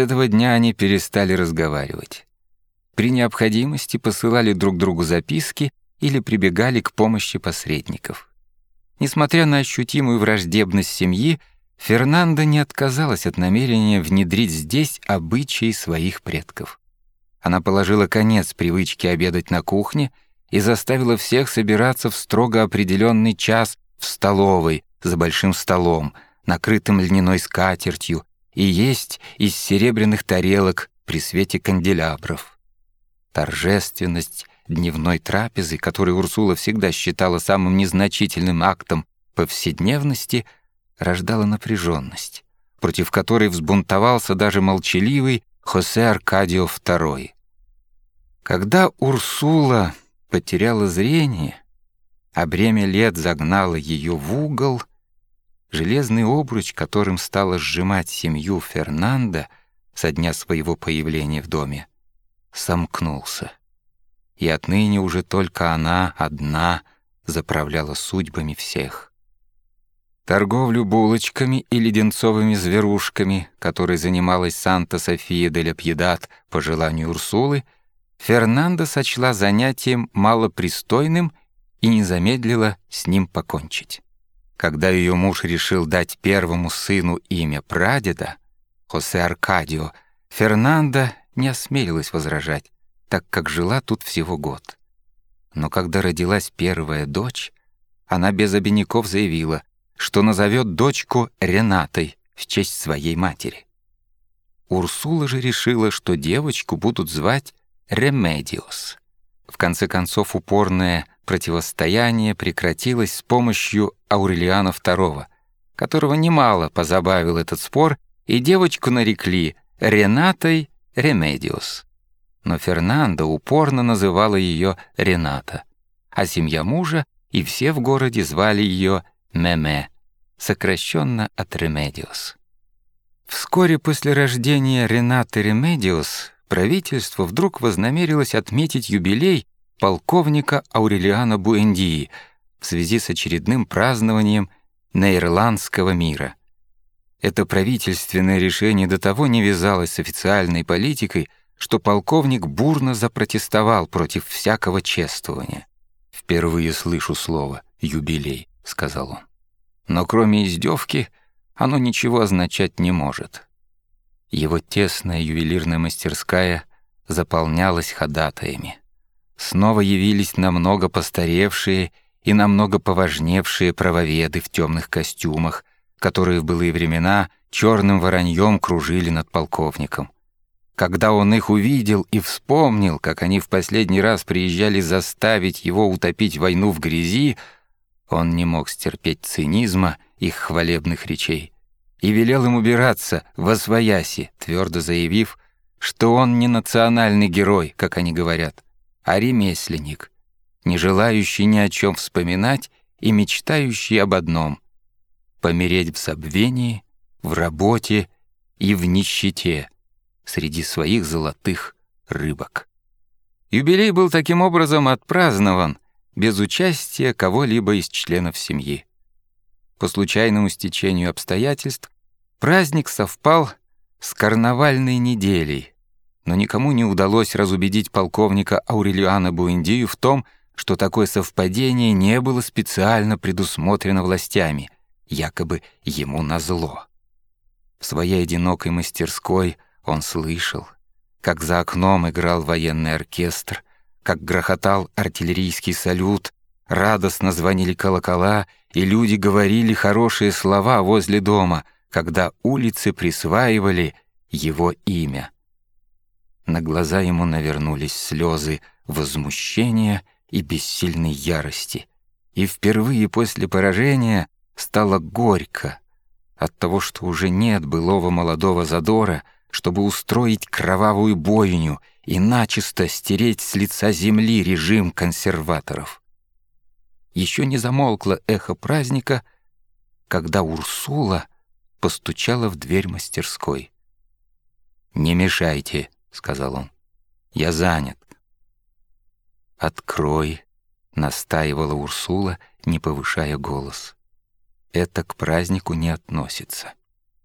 этого дня они перестали разговаривать. При необходимости посылали друг другу записки или прибегали к помощи посредников. Несмотря на ощутимую враждебность семьи, Фернанда не отказалась от намерения внедрить здесь обычаи своих предков. Она положила конец привычке обедать на кухне и заставила всех собираться в строго определенный час в столовой за большим столом, накрытым льняной скатертью, и есть из серебряных тарелок при свете канделябров. Торжественность дневной трапезы, которую Урсула всегда считала самым незначительным актом повседневности, рождала напряженность, против которой взбунтовался даже молчаливый Хосе Аркадио II. Когда Урсула потеряла зрение, а бремя лет загнало ее в угол, железный обруч, которым стала сжимать семью Фернанда со дня своего появления в доме, сомкнулся. И отныне уже только она одна заправляла судьбами всех. Торговлю булочками и леденцовыми зверушками, которой занималась Санта-София де Пьедат по желанию Урсулы, Фернанда сочла занятием малопристойным и не замедлила с ним покончить. Когда ее муж решил дать первому сыну имя прадеда, Хосе Аркадио, Фернанда не осмелилась возражать, так как жила тут всего год. Но когда родилась первая дочь, она без обиняков заявила, что назовет дочку Ренатой в честь своей матери. Урсула же решила, что девочку будут звать Ремедиос. В конце концов, упорное противостояние прекратилось с помощью Аурелиано II, которого немало позабавил этот спор, и девочку нарекли Ренатой Ремедиос. Но Фернандо упорно называла ее Рената, а семья мужа и все в городе звали ее Меме, сокращенно от Ремедиос. Вскоре после рождения Ренаты Ремедиос правительство вдруг вознамерилось отметить юбилей полковника Аурелиано Буэндии в связи с очередным празднованием Неерландского мира. Это правительственное решение до того не вязалось с официальной политикой, что полковник бурно запротестовал против всякого чествования. «Впервые слышу слово «юбилей», — сказал он. «Но кроме издевки оно ничего означать не может». Его тесная ювелирная мастерская заполнялась ходатаями. Снова явились намного постаревшие и намного поважневшие правоведы в темных костюмах, которые в былые времена черным вороньем кружили над полковником. Когда он их увидел и вспомнил, как они в последний раз приезжали заставить его утопить войну в грязи, он не мог стерпеть цинизма их хвалебных речей и велел им убираться во свояси, твердо заявив, что он не национальный герой, как они говорят, а ремесленник, не желающий ни о чем вспоминать и мечтающий об одном — помереть в забвении, в работе и в нищете среди своих золотых рыбок. Юбилей был таким образом отпразднован без участия кого-либо из членов семьи. По случайному стечению обстоятельств праздник совпал с карнавальной неделей, но никому не удалось разубедить полковника Аурелиана Буэндию в том, что такое совпадение не было специально предусмотрено властями, якобы ему назло. В своей одинокой мастерской он слышал, как за окном играл военный оркестр, как грохотал артиллерийский салют, радостно звонили колокола — и люди говорили хорошие слова возле дома, когда улицы присваивали его имя. На глаза ему навернулись слезы возмущения и бессильной ярости. И впервые после поражения стало горько от того, что уже нет былого молодого задора, чтобы устроить кровавую бойню и начисто стереть с лица земли режим консерваторов еще не замолкло эхо праздника, когда Урсула постучала в дверь мастерской. «Не мешайте», — сказал он, — «я занят». «Открой», — настаивала Урсула, не повышая голос. «Это к празднику не относится».